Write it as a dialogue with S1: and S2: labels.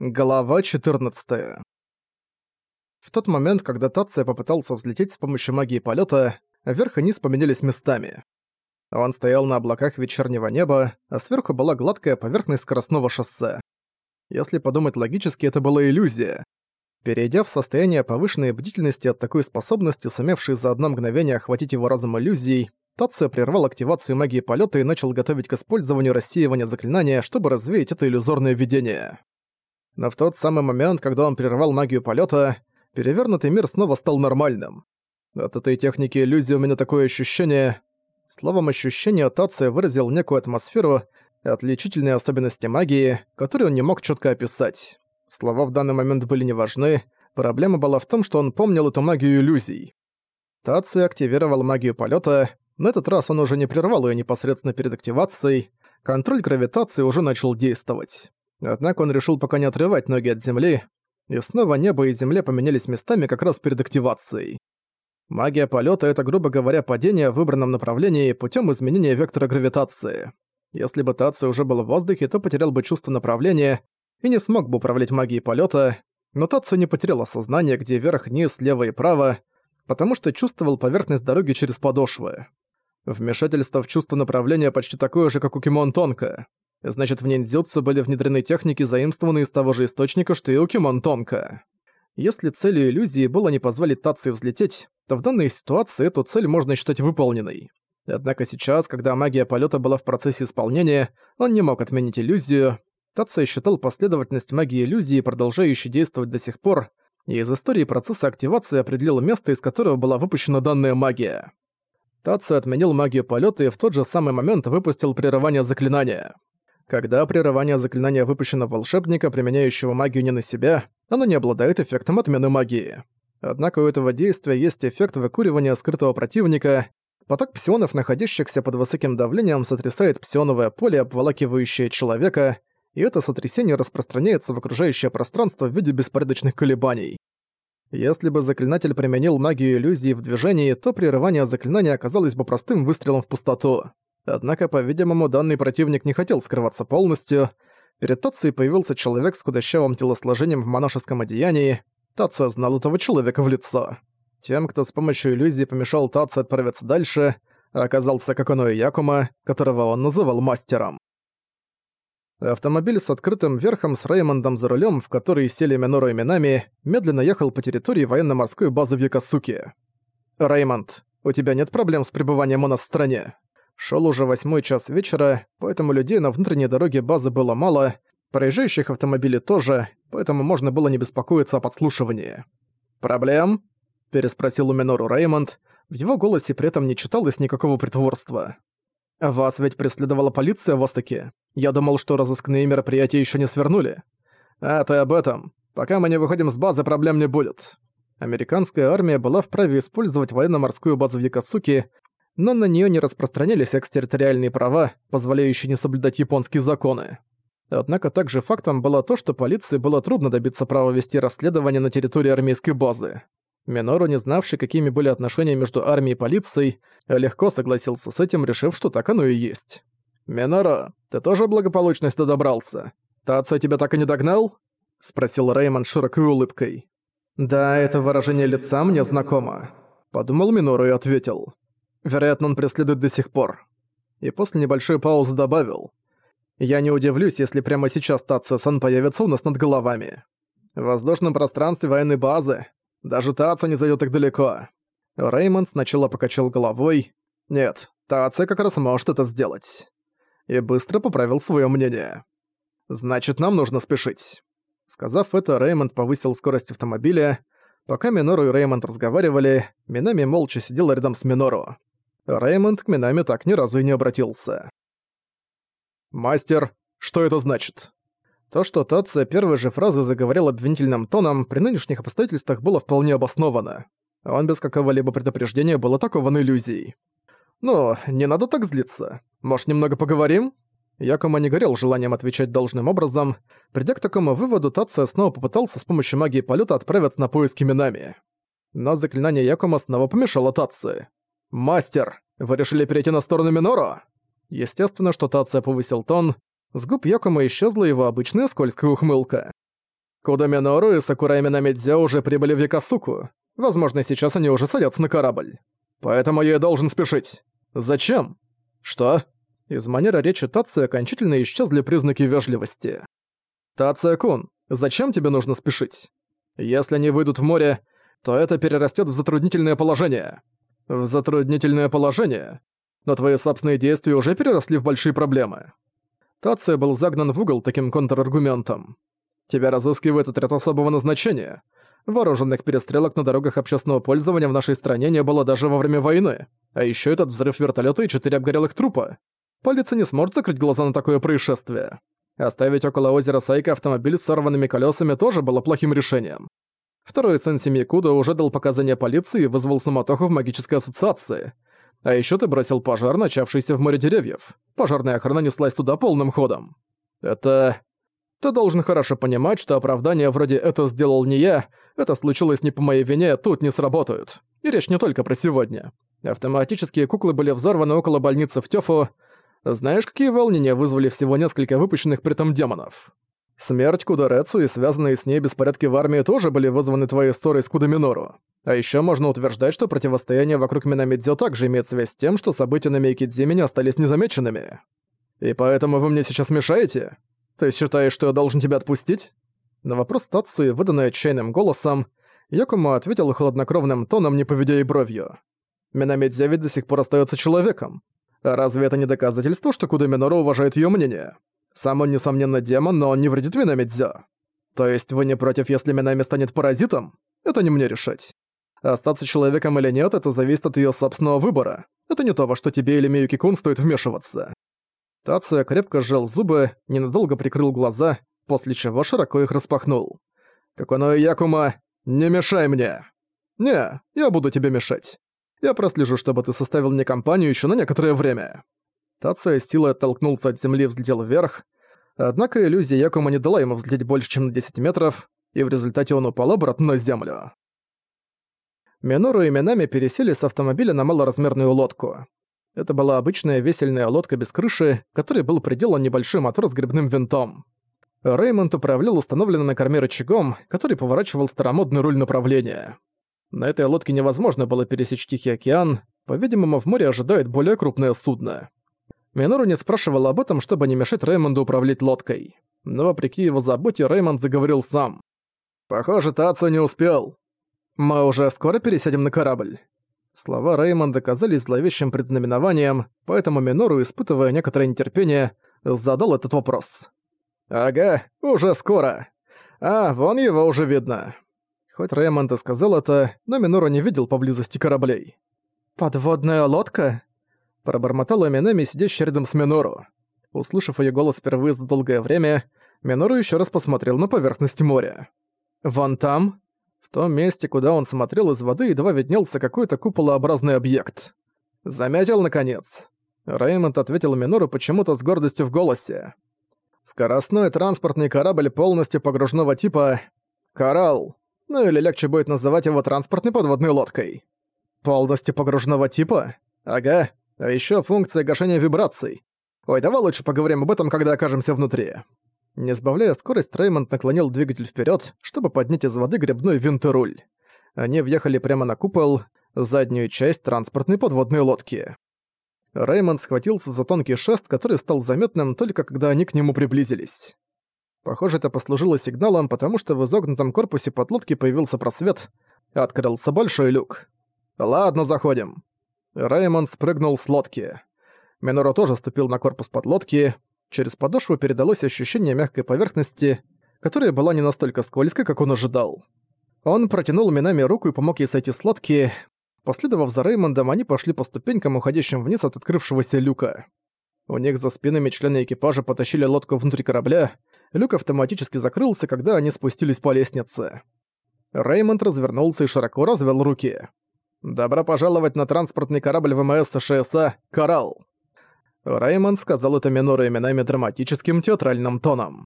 S1: Глава 14. В тот момент, когда Тация попытался взлететь с помощью магии полета, вверх и низ поменялись местами. Он стоял на облаках вечернего неба, а сверху была гладкая поверхность скоростного шоссе. Если подумать логически, это была иллюзия. Перейдя в состояние повышенной бдительности от такой способности, сумевшей за одно мгновение охватить его разум иллюзий, Тация прервал активацию магии полета и начал готовить к использованию рассеивания заклинания, чтобы развеять это иллюзорное видение. Но в тот самый момент, когда он прервал магию полета, перевернутый мир снова стал нормальным. От этой техники иллюзии у меня такое ощущение... Словом ощущение Тация выразил некую атмосферу, отличительные особенности магии, которые он не мог четко описать. Слова в данный момент были не важны, проблема была в том, что он помнил эту магию иллюзий. Тацию активировал магию полета. на этот раз он уже не прервал ее непосредственно перед активацией, контроль гравитации уже начал действовать. Однако он решил пока не отрывать ноги от земли, и снова небо и земля поменялись местами как раз перед активацией. Магия полета это, грубо говоря, падение в выбранном направлении путем изменения вектора гравитации. Если бы Тацию уже был в воздухе, то потерял бы чувство направления и не смог бы управлять магией полета, но Тацию не потерял осознание, где вверх, низ, слева и право, потому что чувствовал поверхность дороги через подошвы. Вмешательство в чувство направления почти такое же, как у Кимон Тонка. Значит, в ниндзюцу были внедрены техники, заимствованные из того же источника, что и у Кимон. Если целью иллюзии было не позволить Тации взлететь, то в данной ситуации эту цель можно считать выполненной. Однако сейчас, когда магия полета была в процессе исполнения, он не мог отменить иллюзию. Тация считал последовательность магии иллюзии, продолжающей действовать до сих пор, и из истории процесса активации определил место, из которого была выпущена данная магия. Тацию отменил магию полета и в тот же самый момент выпустил прерывание заклинания. Когда прерывание заклинания выпущено волшебника, применяющего магию не на себя, оно не обладает эффектом отмены магии. Однако у этого действия есть эффект выкуривания скрытого противника. Поток псионов, находящихся под высоким давлением, сотрясает псионовое поле, обволакивающее человека, и это сотрясение распространяется в окружающее пространство в виде беспорядочных колебаний. Если бы заклинатель применил магию иллюзии в движении, то прерывание заклинания оказалось бы простым выстрелом в пустоту. Однако, по-видимому, данный противник не хотел скрываться полностью. Перед Тацией появился человек с худощавым телосложением в монашеском одеянии. Тация знал этого человека в лицо. Тем, кто с помощью иллюзии помешал Тацию отправиться дальше, оказался Каконой Якума, которого он называл мастером. Автомобиль с открытым верхом с Реймондом за рулем, в который сели Минору и Минами, медленно ехал по территории военно-морской базы в Якосуке. «Реймонд, у тебя нет проблем с пребыванием у нас в стране?» Шел уже восьмой час вечера, поэтому людей на внутренней дороге базы было мало, проезжающих автомобилей тоже, поэтому можно было не беспокоиться о подслушивании. «Проблем?» – переспросил у Минору Реймонд. В его голосе при этом не читалось никакого притворства. «Вас ведь преследовала полиция в Востоке. Я думал, что разыскные мероприятия еще не свернули. А ты об этом. Пока мы не выходим с базы, проблем не будет». Американская армия была вправе использовать военно-морскую базу в Якосуке, но на нее не распространялись экстерриториальные права, позволяющие не соблюдать японские законы. Однако также фактом было то, что полиции было трудно добиться права вести расследование на территории армейской базы. Минору, не знавший, какими были отношения между армией и полицией, легко согласился с этим, решив, что так оно и есть. «Минору, ты тоже благополучно сюда добрался? Тация тебя так и не догнал?» — спросил Реймонд широкой улыбкой. «Да, это выражение лица мне знакомо», — подумал Минору и ответил. Вероятно, он преследует до сих пор. И после небольшой паузы добавил. Я не удивлюсь, если прямо сейчас Тацио-сан появится у нас над головами. В воздушном пространстве военной базы. Даже Тацио не зайдет так далеко. Реймонд сначала покачал головой. Нет, Тацио как раз может это сделать. И быстро поправил свое мнение. Значит, нам нужно спешить. Сказав это, Реймонд повысил скорость автомобиля. Пока Минору и Реймонд разговаривали, Минами молча сидела рядом с Минору. Реймонд к Минами так ни разу и не обратился. «Мастер, что это значит?» То, что Татца первой же фразы заговорил обвинительным тоном, при нынешних обстоятельствах было вполне обосновано. Он без какого-либо предупреждения был атакован иллюзией. «Ну, не надо так злиться. Может, немного поговорим?» Якома не горел желанием отвечать должным образом. Придя к такому выводу, Татца снова попытался с помощью магии полета отправиться на поиски Минами. Но заклинание Якома снова помешало Татце. «Мастер, вы решили перейти на сторону Минору?» Естественно, что Тация повысил тон, с губ Якома исчезла его обычная скользкая ухмылка. Кудаминору и Сакурай Минамидзё уже прибыли в Якосуку. Возможно, сейчас они уже садятся на корабль. Поэтому я должен спешить. Зачем? Что? Из манеры речи Тации окончательно исчезли признаки вежливости. Тация-кун, зачем тебе нужно спешить? Если они выйдут в море, то это перерастет в затруднительное положение. В затруднительное положение? Но твои собственные действия уже переросли в большие проблемы. Тация был загнан в угол таким контраргументом. Тебя разыскивает отряд особого назначения. Вооруженных перестрелок на дорогах общественного пользования в нашей стране не было даже во время войны. А еще этот взрыв вертолета и четыре обгорелых трупа. Полиция не сможет закрыть глаза на такое происшествие. Оставить около озера Сайка автомобиль с сорванными колесами тоже было плохим решением. Второй сын семьи Куда уже дал показания полиции и вызвал суматоху в магической ассоциации. А еще ты бросил пожар, начавшийся в море деревьев. Пожарная охрана неслась туда полным ходом. Это... Ты должен хорошо понимать, что оправдания вроде «это сделал не я», «это случилось не по моей вине» тут не сработают. И речь не только про сегодня. Автоматические куклы были взорваны около больницы в Тёфу. Знаешь, какие волнения вызвали всего несколько выпущенных при этом демонов? Смерть Кударецу и связанные с ней беспорядки в армии тоже были вызваны твоей ссорой с Кудаминору. А еще можно утверждать, что противостояние вокруг Минамидзё также имеет связь с тем, что события на Мейкидзиме не остались незамеченными. И поэтому вы мне сейчас мешаете? Ты считаешь, что я должен тебя отпустить?» На вопрос Тацуи, выданный отчаянным голосом, Якума ответил хладнокровным тоном, не поведя и бровью. «Минамидзе ведь до сих пор остается человеком. А разве это не доказательство, что Кудаминору уважает ее мнение? Сам он, несомненно, демон, но он не вредит Минамидзе. То есть вы не против, если Минами станет паразитом? Это не мне решать. Остаться человеком или нет, это зависит от ее собственного выбора. Это не то, во что тебе или Миюки-кун стоит вмешиваться. Тация крепко сжал зубы, ненадолго прикрыл глаза, после чего широко их распахнул. «Каконо Якума, не мешай мне!» «Не, я буду тебе мешать. Я прослежу, чтобы ты составил мне компанию еще на некоторое время». Тация силой оттолкнулся от земли и взлетел вверх, однако иллюзия Якума не дала ему взлететь больше, чем на 10 метров, и в результате он упал обратно на землю. Минору и Минами пересели с автомобиля на малоразмерную лодку. Это была обычная весельная лодка без крыши, которой был приделан небольшой мотор с грибным винтом. Реймонд управлял установленным на корме рычагом, который поворачивал старомодный руль направления. На этой лодке невозможно было пересечь Тихий океан, по-видимому, в море ожидает более крупное судно. Минору не спрашивал об этом, чтобы не мешать Реймонду управлять лодкой. Но вопреки его заботе, Реймонд заговорил сам. «Похоже, Тацу не успел. Мы уже скоро пересядем на корабль». Слова Реймонда казались зловещим предзнаменованием, поэтому Минору, испытывая некоторое нетерпение, задал этот вопрос. «Ага, уже скоро. А, вон его уже видно». Хоть Реймонд и сказал это, но Минору не видел поблизости кораблей. «Подводная лодка?» Пробормотала Минами, сидящая рядом с Минору. Услышав ее голос впервые за долгое время, Минору еще раз посмотрел на поверхность моря. «Вон там?» В том месте, куда он смотрел из воды, едва виднелся какой-то куполообразный объект. «Заметил, наконец?» Реймонд ответил Минору почему-то с гордостью в голосе. «Скоростной транспортный корабль полностью погружного типа «Коралл». Ну или легче будет называть его транспортной подводной лодкой. Полностью погружного типа? Ага. А еще функция гашения вибраций. Ой, давай лучше поговорим об этом, когда окажемся внутри. Не сбавляя скорость, Реймонд наклонил двигатель вперед, чтобы поднять из воды грибной винт и руль. Они въехали прямо на купол, заднюю часть транспортной подводной лодки. Реймонд схватился за тонкий шест, который стал заметным только когда они к нему приблизились. Похоже, это послужило сигналом, потому что в изогнутом корпусе подлодки появился просвет, открылся большой люк. «Ладно, заходим». Реймонд спрыгнул с лодки. Миноро тоже ступил на корпус подлодки, Через подошву передалось ощущение мягкой поверхности, которая была не настолько скользкой, как он ожидал. Он протянул Минами руку и помог ей сойти с лодки. Последовав за Реймондом, они пошли по ступенькам, уходящим вниз от открывшегося люка. У них за спинами члены экипажа потащили лодку внутрь корабля, люк автоматически закрылся, когда они спустились по лестнице. Реймонд развернулся и широко развел руки. «Добро пожаловать на транспортный корабль ВМС ШСА «Коралл». Раймонд сказал это Минору именами драматическим театральным тоном.